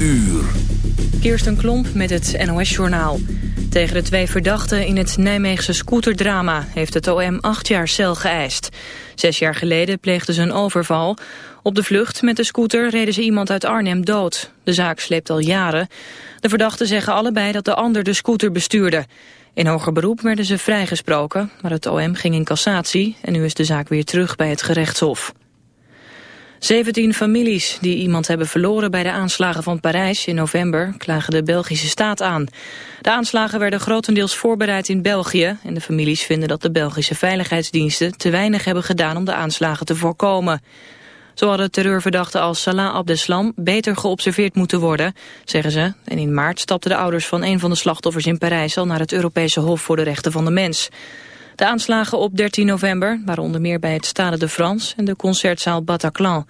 uur. Kirsten Klomp met het NOS-journaal. Tegen de twee verdachten in het Nijmeegse scooterdrama... heeft het OM acht jaar cel geëist. Zes jaar geleden pleegden ze een overval. Op de vlucht met de scooter reden ze iemand uit Arnhem dood. De zaak sleept al jaren. De verdachten zeggen allebei dat de ander de scooter bestuurde. In hoger beroep werden ze vrijgesproken, maar het OM ging in cassatie... en nu is de zaak weer terug bij het gerechtshof. 17 families die iemand hebben verloren bij de aanslagen van Parijs in november klagen de Belgische staat aan. De aanslagen werden grotendeels voorbereid in België en de families vinden dat de Belgische veiligheidsdiensten te weinig hebben gedaan om de aanslagen te voorkomen. Zo hadden terreurverdachten als Salah Abdeslam beter geobserveerd moeten worden, zeggen ze. En in maart stapten de ouders van een van de slachtoffers in Parijs al naar het Europese Hof voor de Rechten van de Mens. De aanslagen op 13 november waren onder meer bij het Stade de France en de concertzaal Bataclan.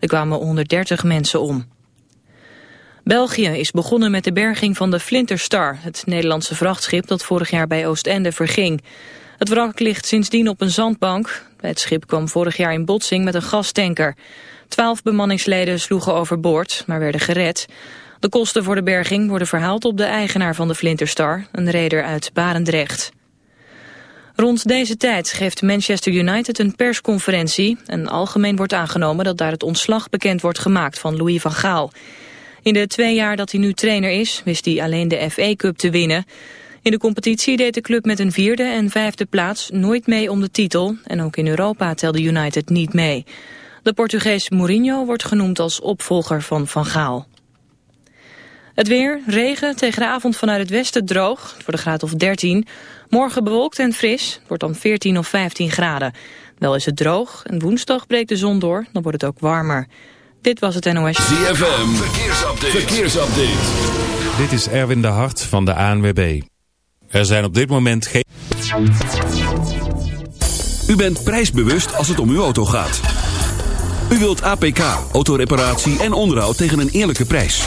Er kwamen 130 mensen om. België is begonnen met de berging van de Flinterstar, het Nederlandse vrachtschip dat vorig jaar bij Oostende verging. Het wrak ligt sindsdien op een zandbank. Het schip kwam vorig jaar in botsing met een gastanker. Twaalf bemanningsleden sloegen overboord, maar werden gered. De kosten voor de berging worden verhaald op de eigenaar van de Flinterstar, een reder uit Barendrecht. Rond deze tijd geeft Manchester United een persconferentie... en algemeen wordt aangenomen dat daar het ontslag bekend wordt gemaakt van Louis van Gaal. In de twee jaar dat hij nu trainer is, wist hij alleen de FA Cup te winnen. In de competitie deed de club met een vierde en vijfde plaats nooit mee om de titel... en ook in Europa telde United niet mee. De Portugees Mourinho wordt genoemd als opvolger van Van Gaal. Het weer, regen, tegen de avond vanuit het westen droog, voor de graad of 13. Morgen bewolkt en fris, het wordt dan 14 of 15 graden. Wel is het droog en woensdag breekt de zon door, dan wordt het ook warmer. Dit was het NOS. ZFM, verkeersupdate. verkeersupdate. Dit is Erwin de Hart van de ANWB. Er zijn op dit moment geen... U bent prijsbewust als het om uw auto gaat. U wilt APK, autoreparatie en onderhoud tegen een eerlijke prijs.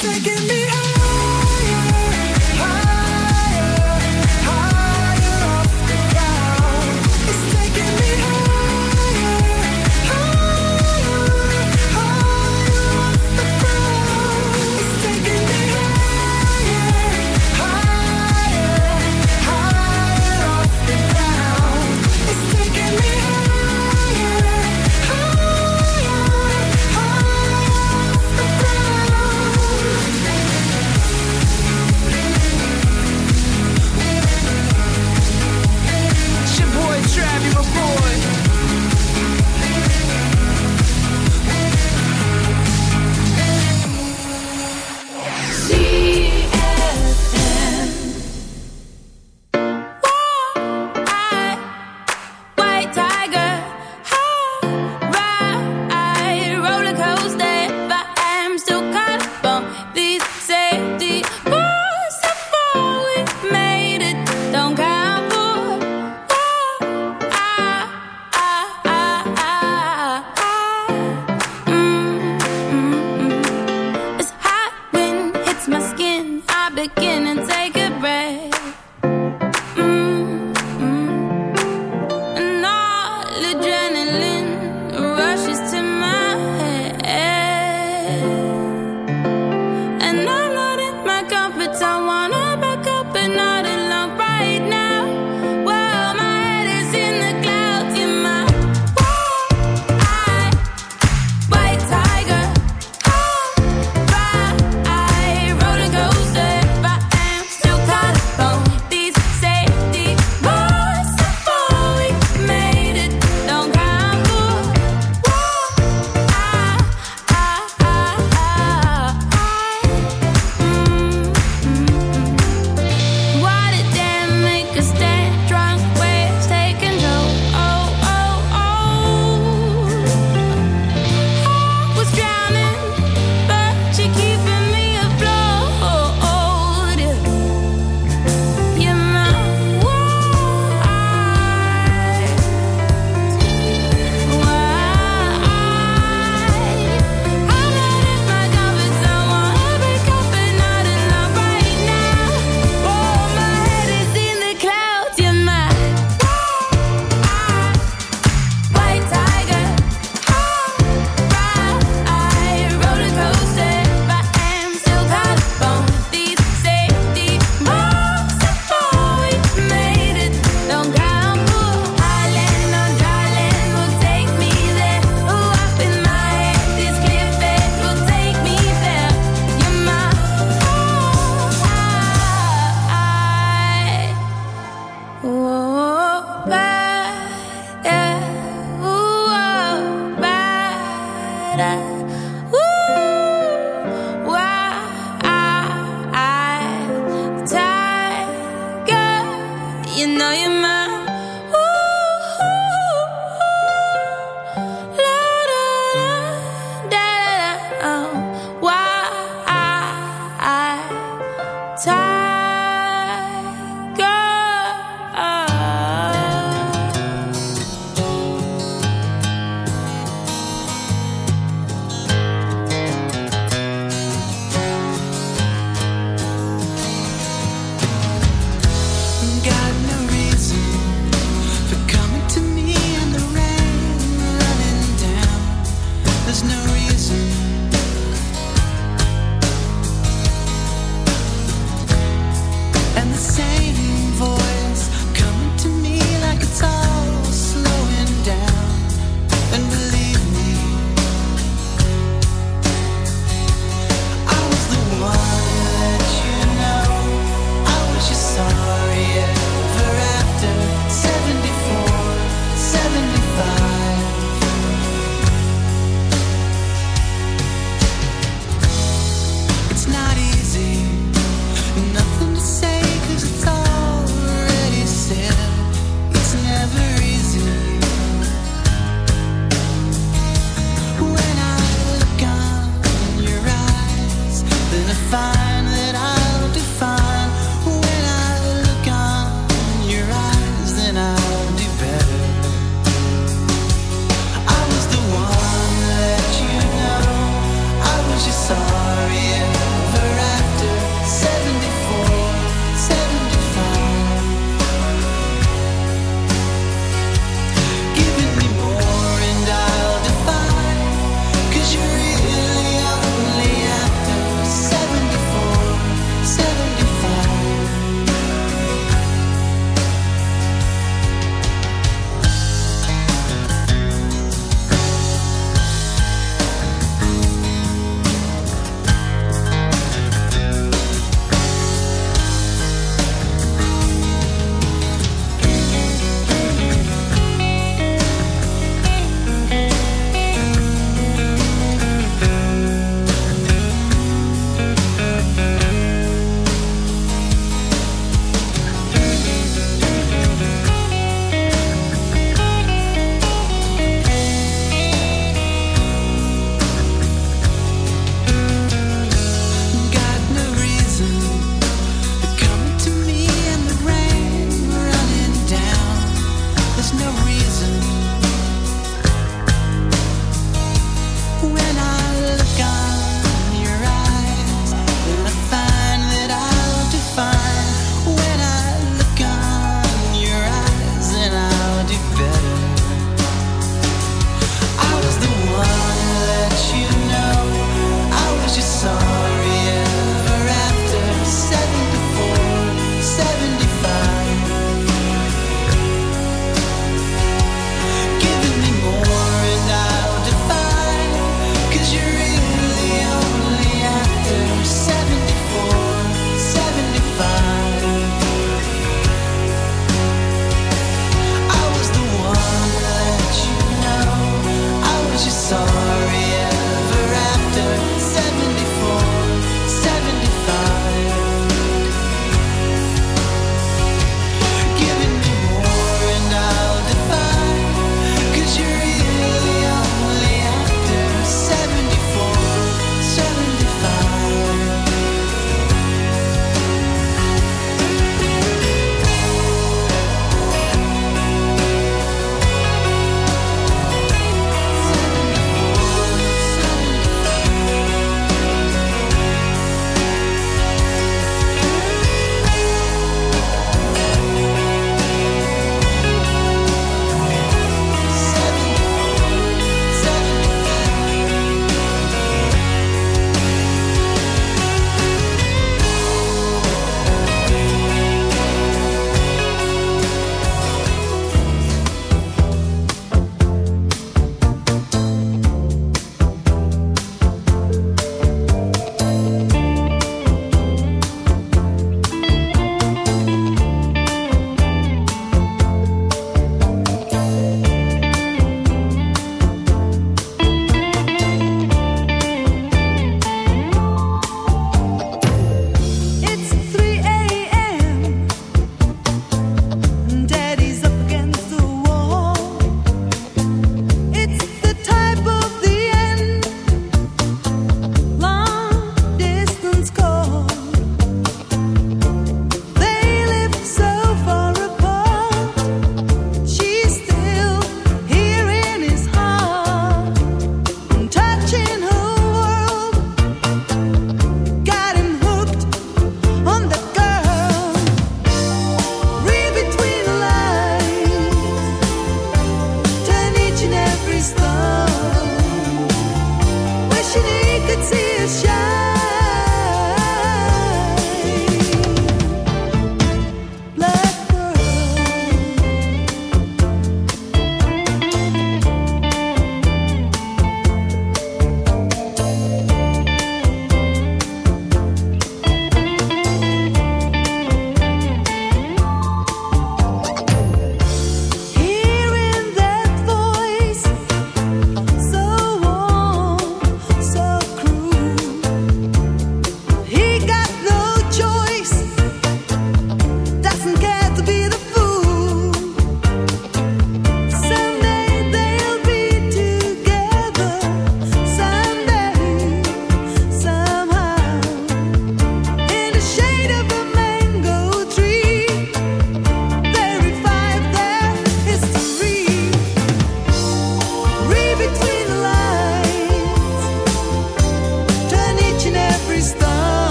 Take it.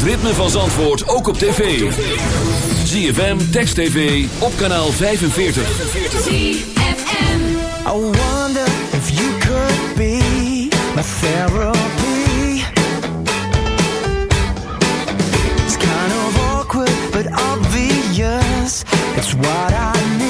Het ritme van Zandvoort ook op tv. ZFM, Text TV, op kanaal 45. I wonder if you could be my therapy. It's kind of awkward but obvious. It's what I need.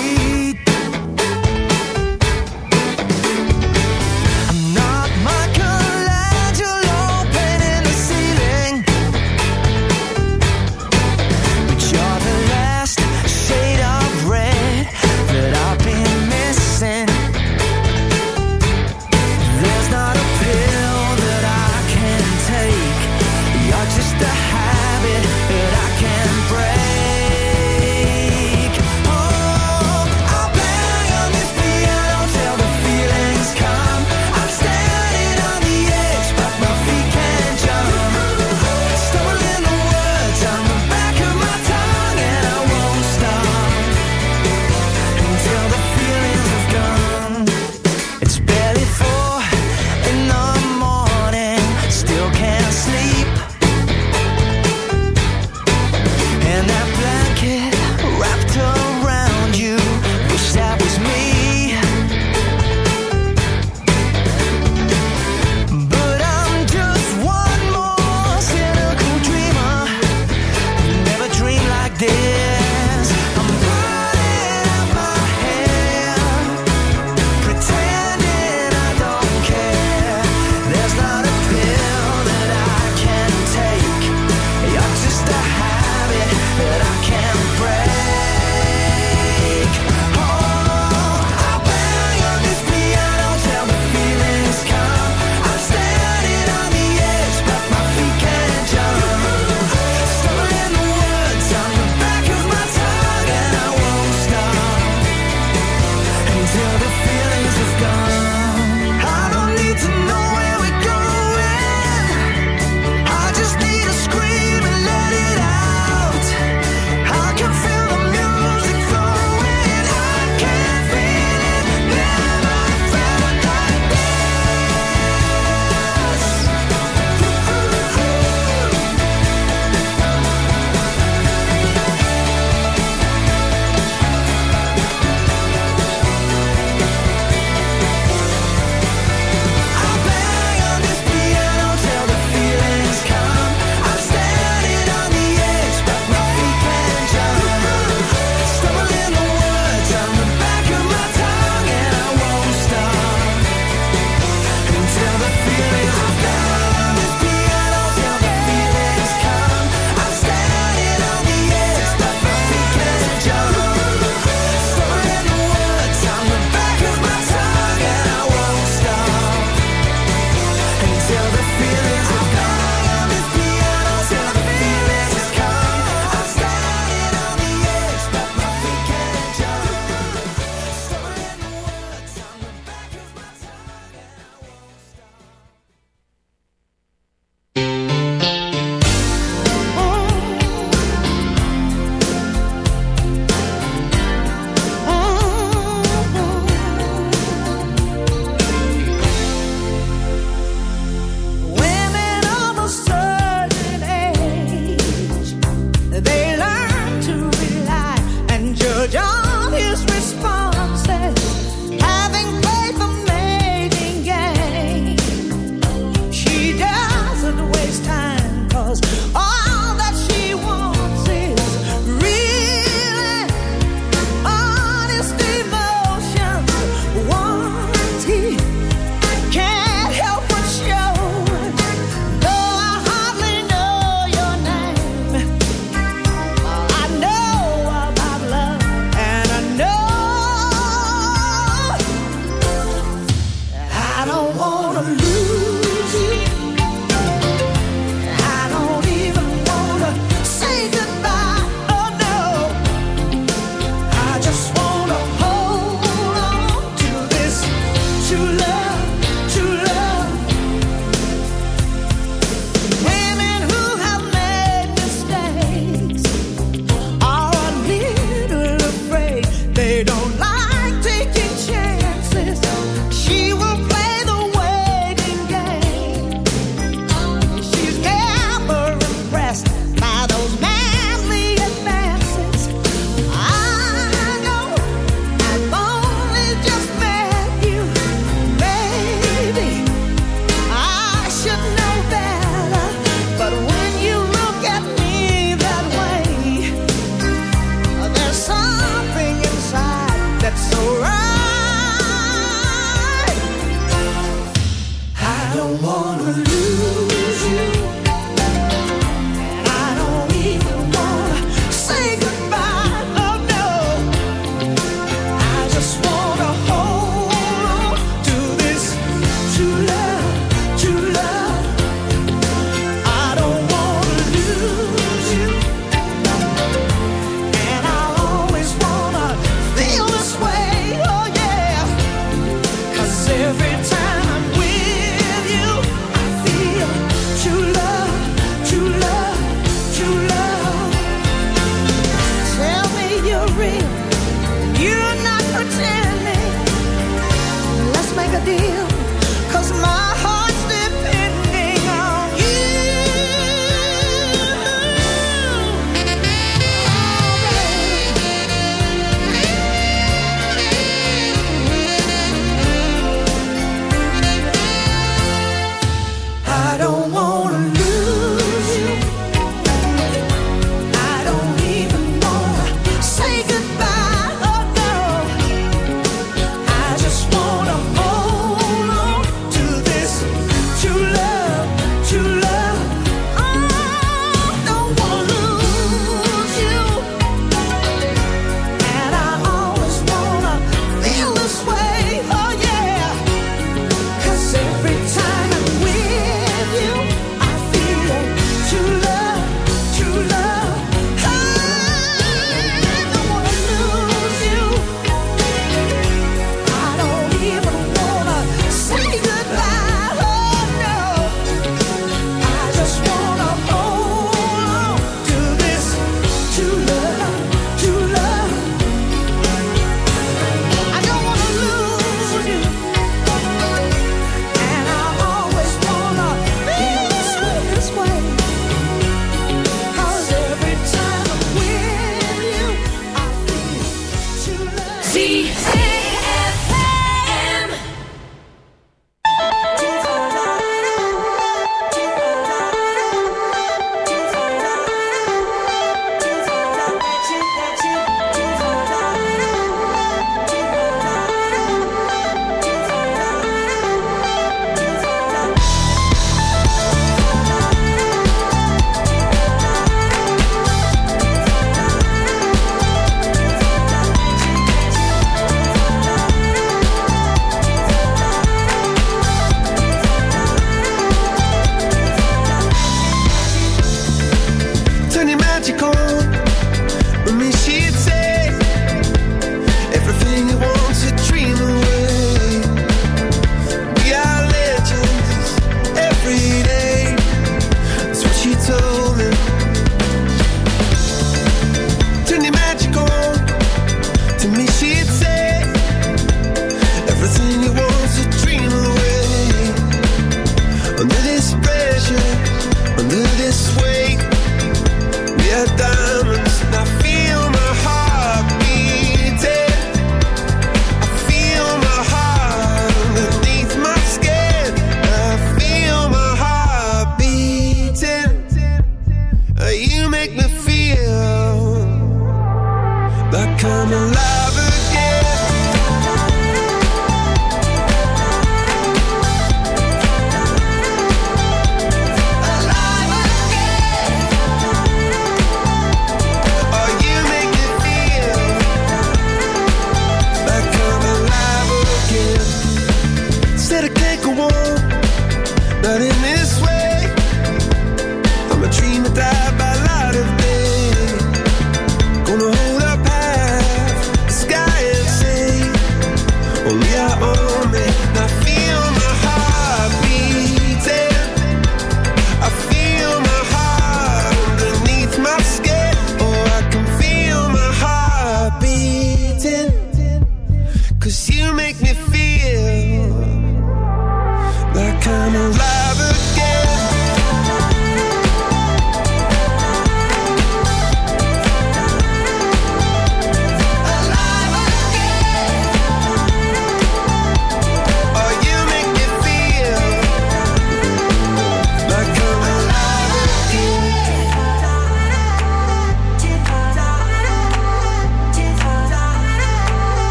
make me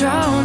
drown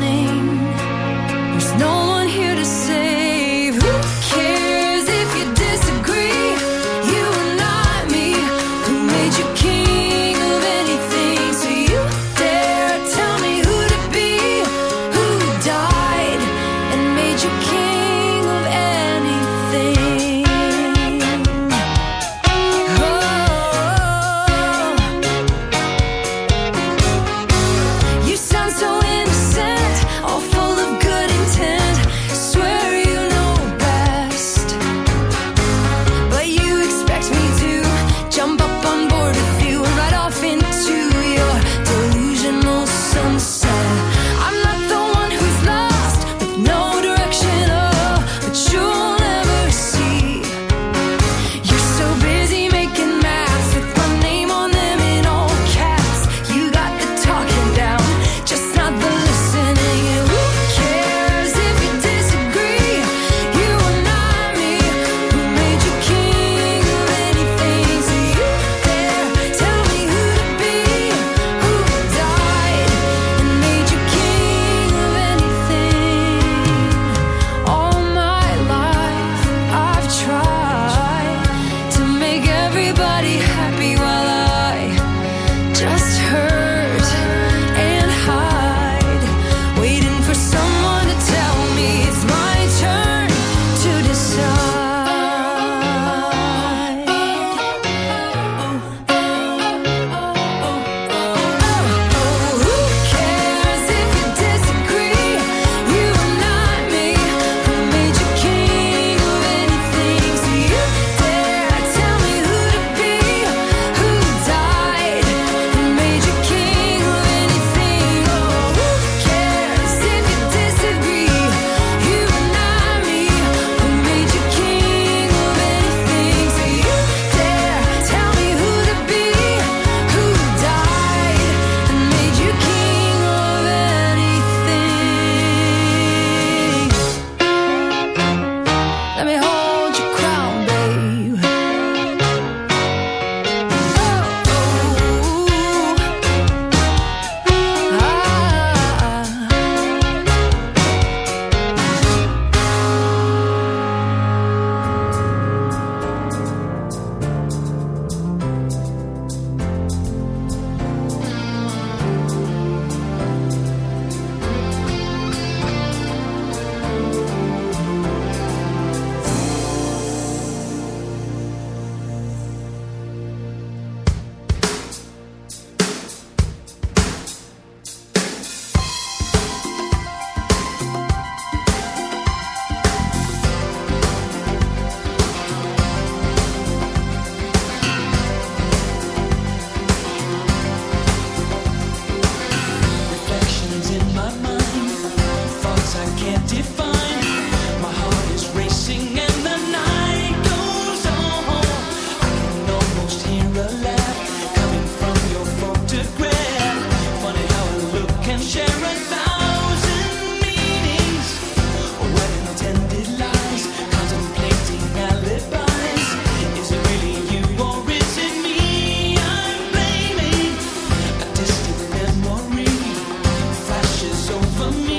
for me.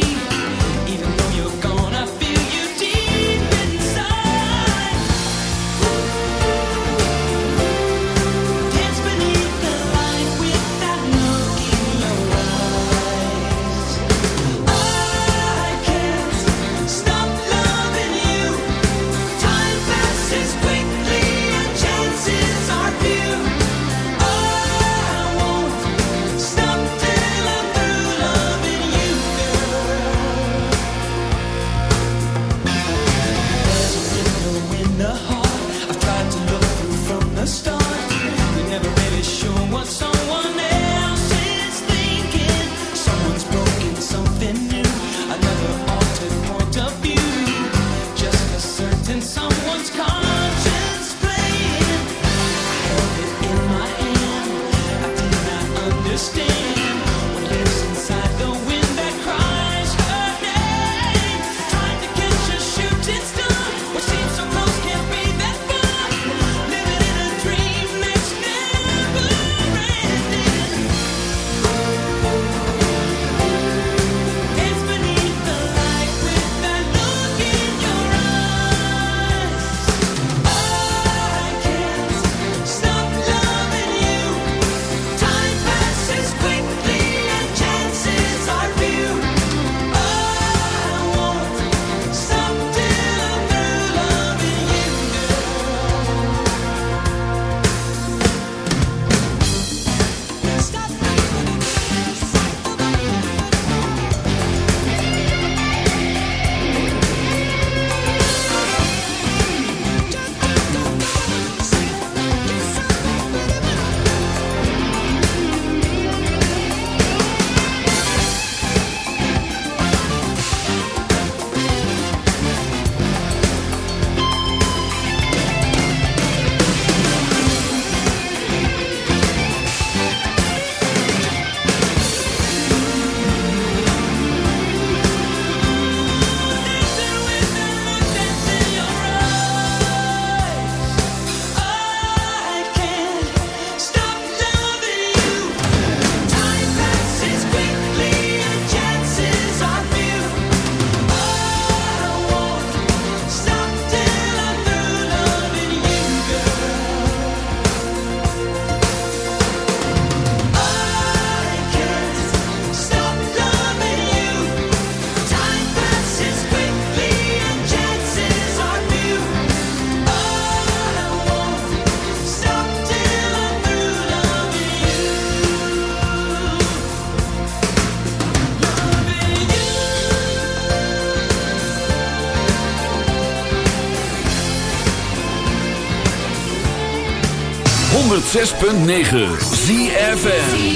106.9 ZFN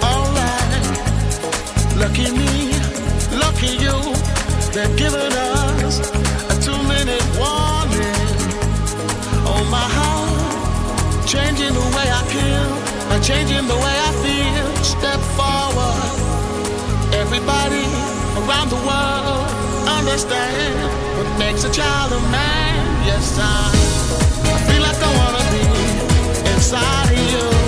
Alright. Lucky me, lucky you. They've given us a two minute warning. Oh, my heart, changing the way I kill, changing the way I feel. Step forward. Everybody around the world understand what makes a child a man. Yes, I, I feel like I wanna be inside of you.